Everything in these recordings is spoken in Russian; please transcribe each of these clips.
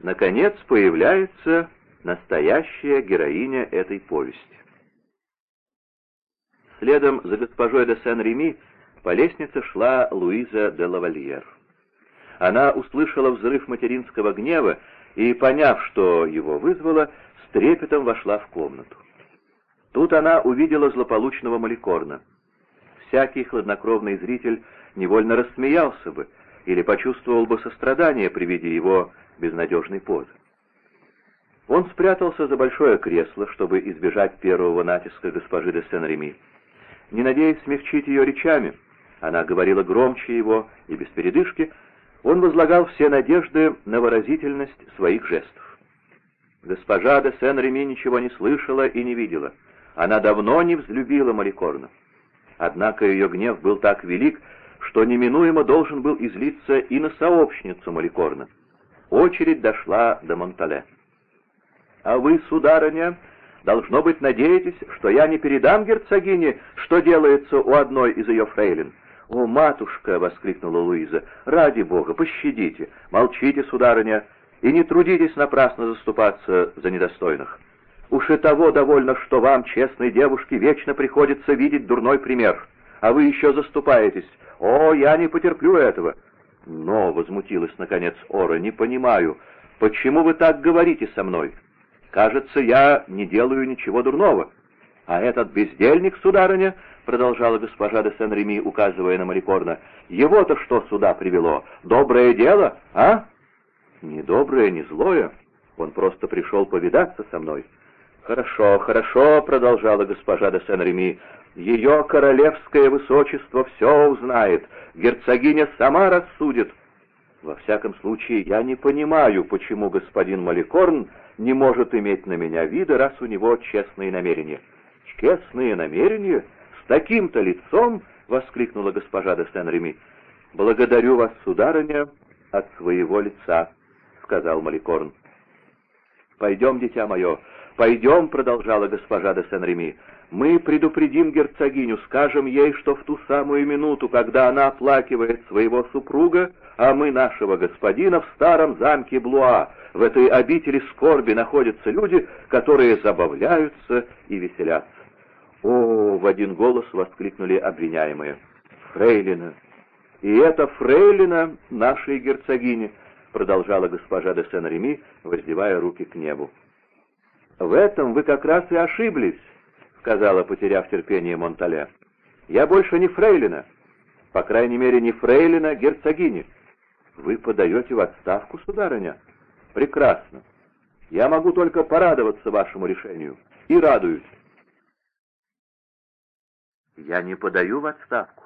наконец появляется настоящая героиня этой повести. Следом за госпожой де Сен-Реми по лестнице шла Луиза де Лавальер. Она услышала взрыв материнского гнева и, поняв, что его вызвало, с трепетом вошла в комнату. Тут она увидела злополучного Маликорна. Всякий хладнокровный зритель невольно рассмеялся бы или почувствовал бы сострадание при виде его безнадежной позы. Он спрятался за большое кресло, чтобы избежать первого натиска госпожи де Сен-Реми. Не надеясь смягчить ее речами, она говорила громче его и без передышки, он возлагал все надежды на выразительность своих жестов. Госпожа де Сен-Реми ничего не слышала и не видела. Она давно не взлюбила Маликорна. Однако ее гнев был так велик, что неминуемо должен был излиться и на сообщницу Маликорна. Очередь дошла до Монтале. «А вы, сударыня, должно быть, надеетесь, что я не передам герцогине, что делается у одной из ее фрейлин?» «О, матушка!» — воскликнула Луиза. «Ради бога, пощадите! Молчите, сударыня, и не трудитесь напрасно заступаться за недостойных. Уж и того довольно, что вам, честной девушке, вечно приходится видеть дурной пример, а вы еще заступаетесь. О, я не потерплю этого!» «Но», — возмутилась, наконец, Ора, — «не понимаю, почему вы так говорите со мной?» Кажется, я не делаю ничего дурного. А этот бездельник, сударыня, — продолжала госпожа де Сен-Реми, указывая на Маликорна, — его-то что сюда привело? Доброе дело, а? Не доброе, не злое. Он просто пришел повидаться со мной. «Хорошо, хорошо», — продолжала госпожа де Сен-Реми, — «ее королевское высочество все узнает, герцогиня сама рассудит». «Во всяком случае, я не понимаю, почему господин Маликорн не может иметь на меня вида, раз у него честные намерения». «Честные намерения? С таким-то лицом?» — воскликнула госпожа де Сен-Реми. «Благодарю вас, сударыня, от своего лица», — сказал Маликорн. «Пойдем, дитя мое, пойдем», — продолжала госпожа де Сен-Реми. «Мы предупредим герцогиню, скажем ей, что в ту самую минуту, когда она оплакивает своего супруга, а мы нашего господина в старом замке Блуа, в этой обители скорби находятся люди, которые забавляются и веселятся. «О!» — в один голос воскликнули обвиняемые. «Фрейлина! И это фрейлина нашей герцогини!» — продолжала госпожа де Сен-Реми, воздевая руки к небу. «В этом вы как раз и ошиблись», — сказала, потеряв терпение Монтале. «Я больше не фрейлина, по крайней мере, не фрейлина герцогини. Вы подаете в отставку, сударыня?» Прекрасно. Я могу только порадоваться вашему решению. И радуюсь. Я не подаю в отставку.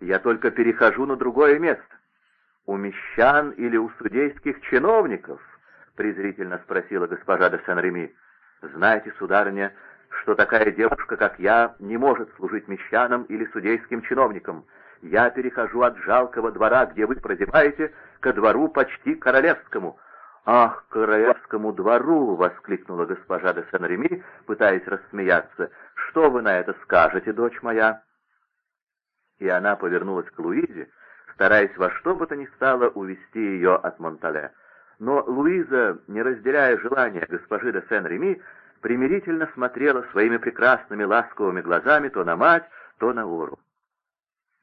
Я только перехожу на другое место. У мещан или у судейских чиновников? презрительно спросила госпожа де Сен-Реми. Знаете, сударыня, что такая девушка, как я, не может служить мещанам или судейским чиновникам. Я перехожу от жалкого двора, где вы прозябаете, ко двору почти королевскому, «Ах, королевскому двору!» — воскликнула госпожа де Сен-Реми, пытаясь рассмеяться. «Что вы на это скажете, дочь моя?» И она повернулась к Луизе, стараясь во что бы то ни стало увести ее от Монтале. Но Луиза, не разделяя желания госпожи де Сен-Реми, примирительно смотрела своими прекрасными ласковыми глазами то на мать, то на Ору.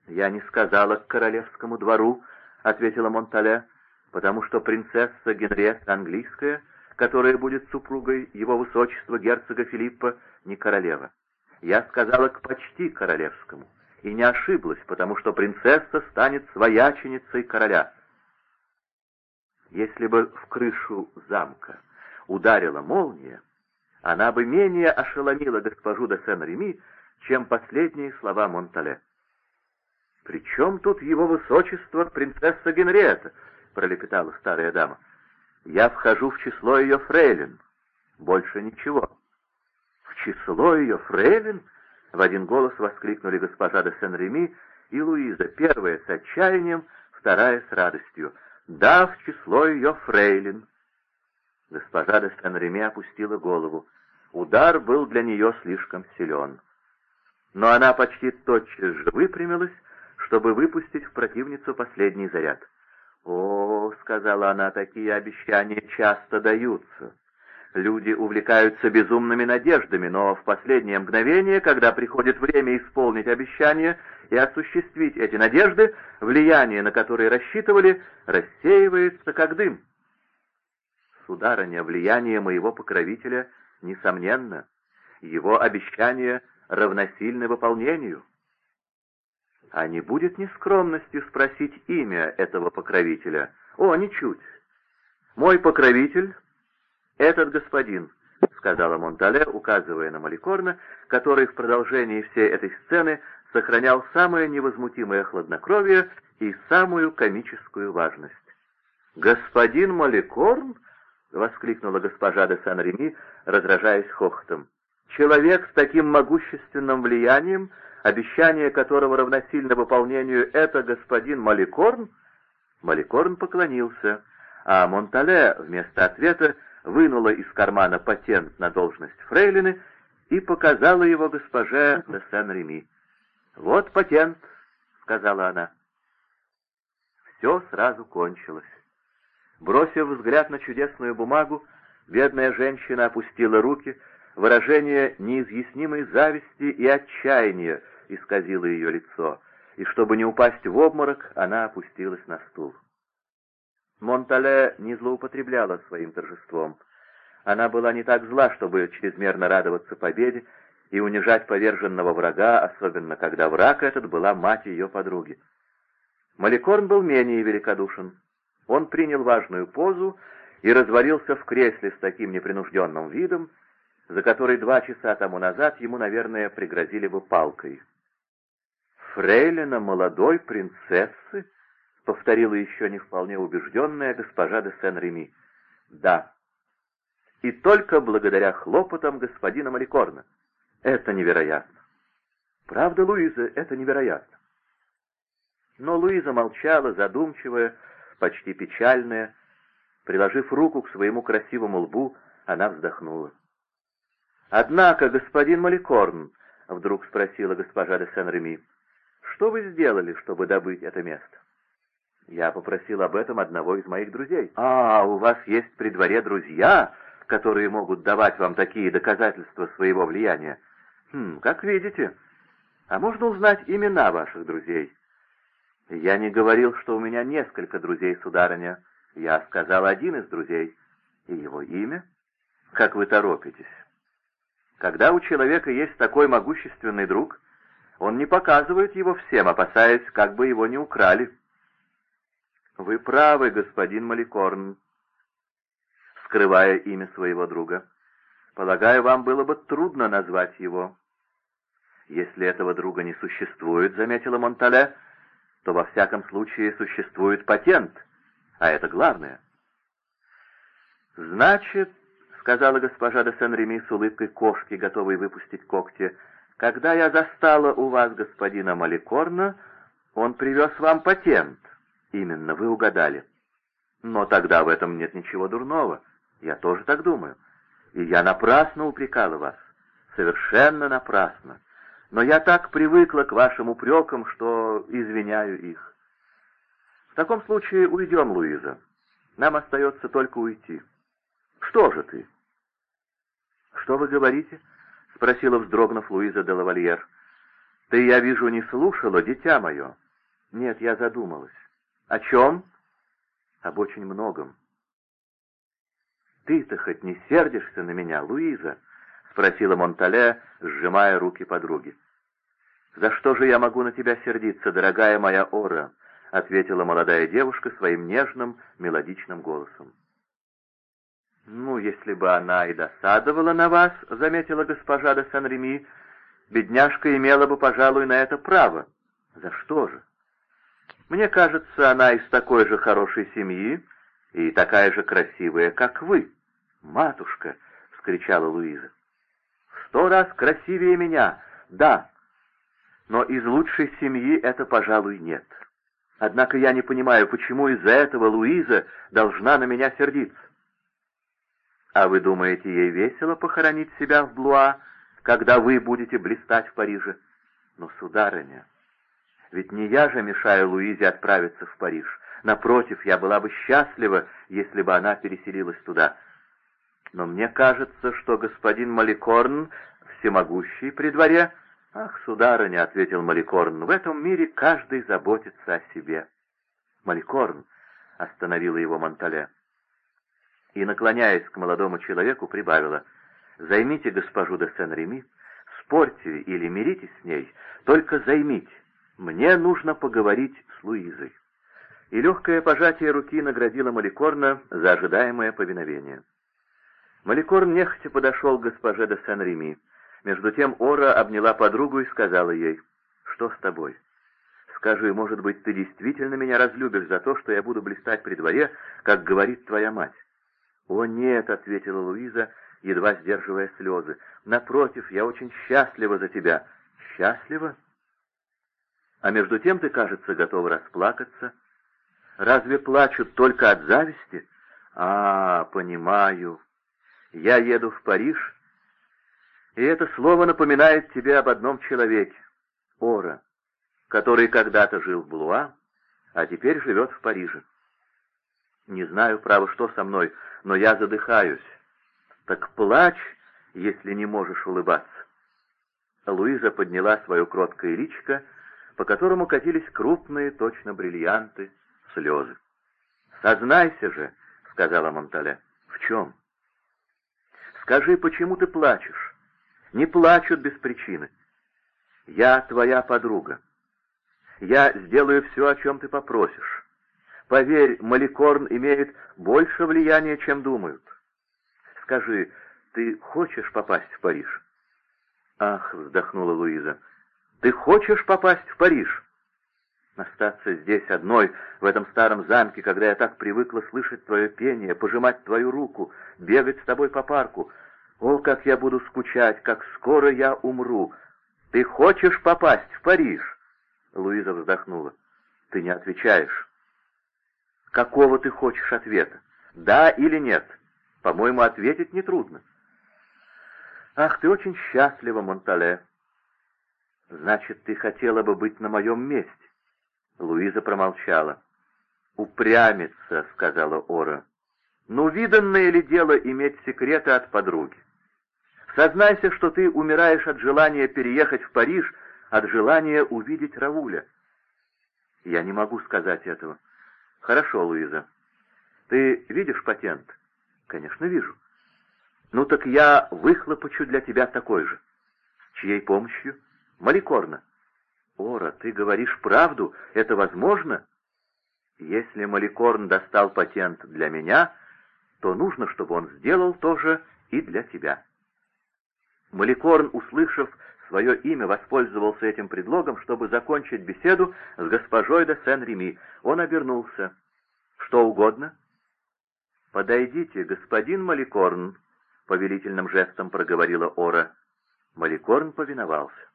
«Я не сказала к королевскому двору», — ответила Монтале, — потому что принцесса Генриетта английская, которая будет супругой его высочества герцога Филиппа, не королева. Я сказала к почти королевскому, и не ошиблась, потому что принцесса станет свояченицей короля. Если бы в крышу замка ударила молния, она бы менее ошеломила госпожу де Сен-Реми, чем последние слова Монтале. «При тут его высочество принцесса Генриетта?» пролепетала старая дама. «Я вхожу в число ее фрейлин. Больше ничего». «В число ее фрейлин?» — в один голос воскликнули госпожа де Сен-Реми и Луиза, первая с отчаянием, вторая с радостью. «Да, в число ее фрейлин». Госпожа де Сен-Реми опустила голову. Удар был для нее слишком силен. Но она почти тотчас же выпрямилась, чтобы выпустить в противницу последний заряд. «О, — сказала она, — такие обещания часто даются. Люди увлекаются безумными надеждами, но в последнее мгновение, когда приходит время исполнить обещания и осуществить эти надежды, влияние, на которое рассчитывали, рассеивается как дым. Сударыня, влияние моего покровителя несомненно. Его обещания равносильны выполнению. А не будет нескромностью спросить имя этого покровителя? О, ничуть. Мой покровитель — этот господин, — сказала Монтале, указывая на Маликорна, который в продолжении всей этой сцены сохранял самое невозмутимое хладнокровие и самую комическую важность. «Господин Маликорн?» — воскликнула госпожа де Сан-Реми, раздражаясь хохотом. «Человек с таким могущественным влиянием — обещание которого равносильно выполнению «это господин Маликорн», Маликорн поклонился, а Монтале вместо ответа вынула из кармана патент на должность фрейлины и показала его госпоже де Сен-Реми. «Вот патент», — сказала она. Все сразу кончилось. Бросив взгляд на чудесную бумагу, бедная женщина опустила руки, выражение неизъяснимой зависти и отчаяния, исказило ее лицо, и чтобы не упасть в обморок, она опустилась на стул. Монтале не злоупотребляла своим торжеством. Она была не так зла, чтобы чрезмерно радоваться победе и унижать поверженного врага, особенно когда враг этот была мать ее подруги. Маликорн был менее великодушен. Он принял важную позу и развалился в кресле с таким непринужденным видом, за который два часа тому назад ему, наверное, пригрозили бы палкой фрейлина молодой принцессы?» — повторила еще не вполне убежденная госпожа де Сен-Реми. «Да. И только благодаря хлопотам господина Маликорна. Это невероятно. Правда, Луиза, это невероятно». Но Луиза молчала, задумчивая, почти печальная. Приложив руку к своему красивому лбу, она вздохнула. «Однако, господин Маликорн», — вдруг спросила госпожа де Сен-Реми, — что вы сделали, чтобы добыть это место?» «Я попросил об этом одного из моих друзей». «А, у вас есть при дворе друзья, которые могут давать вам такие доказательства своего влияния?» «Хм, как видите. А можно узнать имена ваших друзей?» «Я не говорил, что у меня несколько друзей, сударыня. Я сказал один из друзей. И его имя? Как вы торопитесь?» Когда у человека есть такой могущественный друг, он не показывает его всем, опасаясь, как бы его не украли. Вы правы, господин Маликорн, скрывая имя своего друга. Полагаю, вам было бы трудно назвать его. Если этого друга не существует, заметила Монтале, то во всяком случае существует патент, а это главное. Значит, сказала госпожа де Сен-Реми с улыбкой кошки, готовой выпустить когти, — когда я застала у вас господина Маликорна, он привез вам патент. Именно, вы угадали. Но тогда в этом нет ничего дурного. Я тоже так думаю. И я напрасно упрекала вас. Совершенно напрасно. Но я так привыкла к вашим упрекам, что извиняю их. В таком случае уйдем, Луиза. Нам остается только уйти. Что же ты? Что вы говорите? —— спросила, вздрогнув Луиза де лавальер. «Ты, я вижу, не слушала, дитя мое?» «Нет, я задумалась». «О чем?» «Об очень многом». «Ты-то хоть не сердишься на меня, Луиза?» — спросила Монтале, сжимая руки подруги. «За что же я могу на тебя сердиться, дорогая моя Ора?» — ответила молодая девушка своим нежным, мелодичным голосом. «Ну, если бы она и досадовала на вас, — заметила госпожа де Сан-Реми, — бедняжка имела бы, пожалуй, на это право. За что же? Мне кажется, она из такой же хорошей семьи и такая же красивая, как вы. Матушка! — вскричала Луиза. Сто раз красивее меня, да, но из лучшей семьи это, пожалуй, нет. Однако я не понимаю, почему из-за этого Луиза должна на меня сердиться. А вы думаете, ей весело похоронить себя в Блуа, когда вы будете блистать в Париже? Но, сударыня, ведь не я же мешаю Луизе отправиться в Париж. Напротив, я была бы счастлива, если бы она переселилась туда. Но мне кажется, что господин Маликорн всемогущий при дворе. Ах, сударыня, — ответил Маликорн, — в этом мире каждый заботится о себе. Маликорн, — остановила его Монтале. И, наклоняясь к молодому человеку, прибавила, — займите госпожу де Сен-Реми, спорьте или миритесь с ней, только займите. Мне нужно поговорить с Луизой. И легкое пожатие руки наградило Маликорна за ожидаемое повиновение. Маликорн нехотя подошел к госпоже де Сен-Реми. Между тем Ора обняла подругу и сказала ей, «Что с тобой? Скажи, может быть, ты действительно меня разлюбишь за то, что я буду блистать при дворе, как говорит твоя мать?» «О, нет», — ответила Луиза, едва сдерживая слезы. «Напротив, я очень счастлива за тебя». «Счастлива?» «А между тем ты, кажется, готова расплакаться. Разве плачут только от зависти?» «А, понимаю. Я еду в Париж» И это слово напоминает тебе об одном человеке, Ора, который когда-то жил в Блуа, а теперь живет в Париже. Не знаю, право, что со мной, но я задыхаюсь. Так плачь, если не можешь улыбаться. Луиза подняла свое кроткое личико, по которому катились крупные, точно бриллианты, слезы. «Сознайся же», — сказала Монтале. «В чем?» «Скажи, почему ты плачешь?» Не плачут без причины. Я твоя подруга. Я сделаю все, о чем ты попросишь. Поверь, Маликорн имеет больше влияния, чем думают. Скажи, ты хочешь попасть в Париж? Ах, вздохнула Луиза, ты хочешь попасть в Париж? Остаться здесь одной, в этом старом замке, когда я так привыкла слышать твое пение, пожимать твою руку, бегать с тобой по парку — о, как я буду скучать, как скоро я умру! Ты хочешь попасть в Париж?» Луиза вздохнула. «Ты не отвечаешь». «Какого ты хочешь ответа? Да или нет? По-моему, ответить нетрудно». «Ах, ты очень счастлива, Монтале!» «Значит, ты хотела бы быть на моем месте?» Луиза промолчала. «Упрямится», — сказала Ора. «Ну, виданное ли дело иметь секреты от подруги? Сознайся, что ты умираешь от желания переехать в Париж, от желания увидеть Рауля. Я не могу сказать этого. Хорошо, Луиза. Ты видишь патент? Конечно, вижу. Ну так я выхлопочу для тебя такой же. С чьей помощью? Маликорна. Ора, ты говоришь правду? Это возможно? Если Маликорн достал патент для меня, то нужно, чтобы он сделал то же и для тебя. Маликорн, услышав свое имя, воспользовался этим предлогом, чтобы закончить беседу с госпожой де Сен-Реми. Он обернулся. «Что угодно?» «Подойдите, господин Маликорн», — повелительным жестом проговорила Ора. Маликорн повиновался.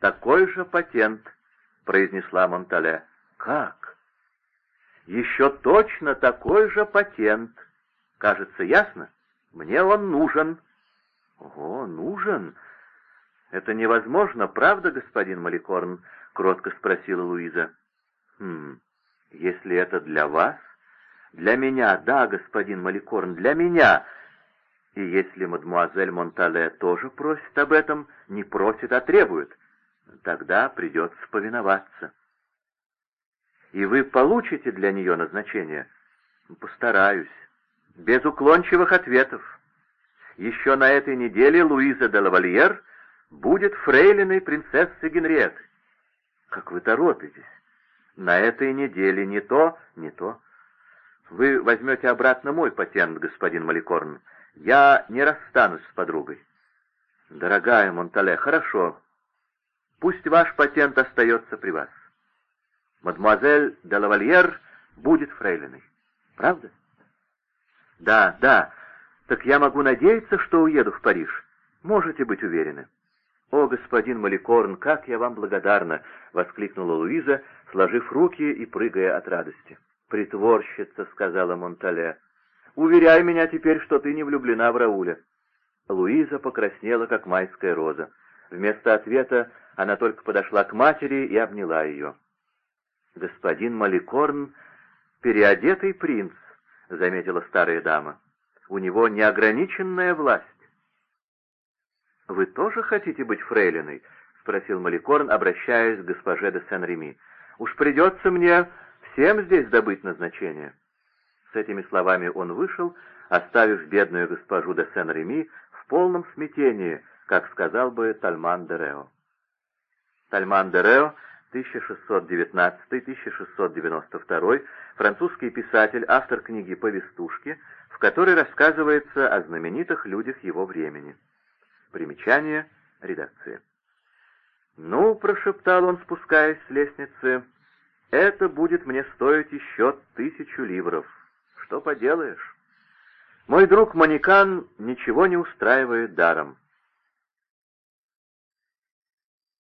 «Такой же патент», — произнесла Монтале. «Как?» «Еще точно такой же патент. Кажется, ясно? Мне он нужен». «Ого, нужен!» «Это невозможно, правда, господин Маликорн?» — кротко спросила Луиза. «Хм, если это для вас?» «Для меня, да, господин Маликорн, для меня!» «И если мадемуазель Монтале тоже просит об этом, не просит, а требует, тогда придется повиноваться». «И вы получите для нее назначение?» «Постараюсь. Без уклончивых ответов». Еще на этой неделе Луиза де Лавальер будет фрейлиной принцессы Генриетты. Как вы торопитесь? На этой неделе не то, не то. Вы возьмете обратно мой патент, господин Маликорн. Я не расстанусь с подругой. Дорогая Монтале, хорошо. Пусть ваш патент остается при вас. Мадемуазель де Лавальер будет фрейлиной. Правда? Да, да, «Так я могу надеяться, что уеду в Париж. Можете быть уверены». «О, господин Маликорн, как я вам благодарна!» — воскликнула Луиза, сложив руки и прыгая от радости. «Притворщица», — сказала Монтале. «Уверяй меня теперь, что ты не влюблена в Рауля». Луиза покраснела, как майская роза. Вместо ответа она только подошла к матери и обняла ее. Господин Маликорн переодетый принц», — заметила старая дама. «У него неограниченная власть». «Вы тоже хотите быть фрейлиной?» — спросил Маликорн, обращаясь к госпоже де Сен-Реми. «Уж придется мне всем здесь добыть назначение». С этими словами он вышел, оставив бедную госпожу де Сен-Реми в полном смятении, как сказал бы Тальман де Рео. Тальман де Рео 1619-1692, французский писатель, автор книги «Повестушки», в которой рассказывается о знаменитых людях его времени. Примечание редакции. «Ну», — прошептал он, спускаясь с лестницы, — «это будет мне стоить еще тысячу ливров. Что поделаешь? Мой друг Манекан ничего не устраивает даром.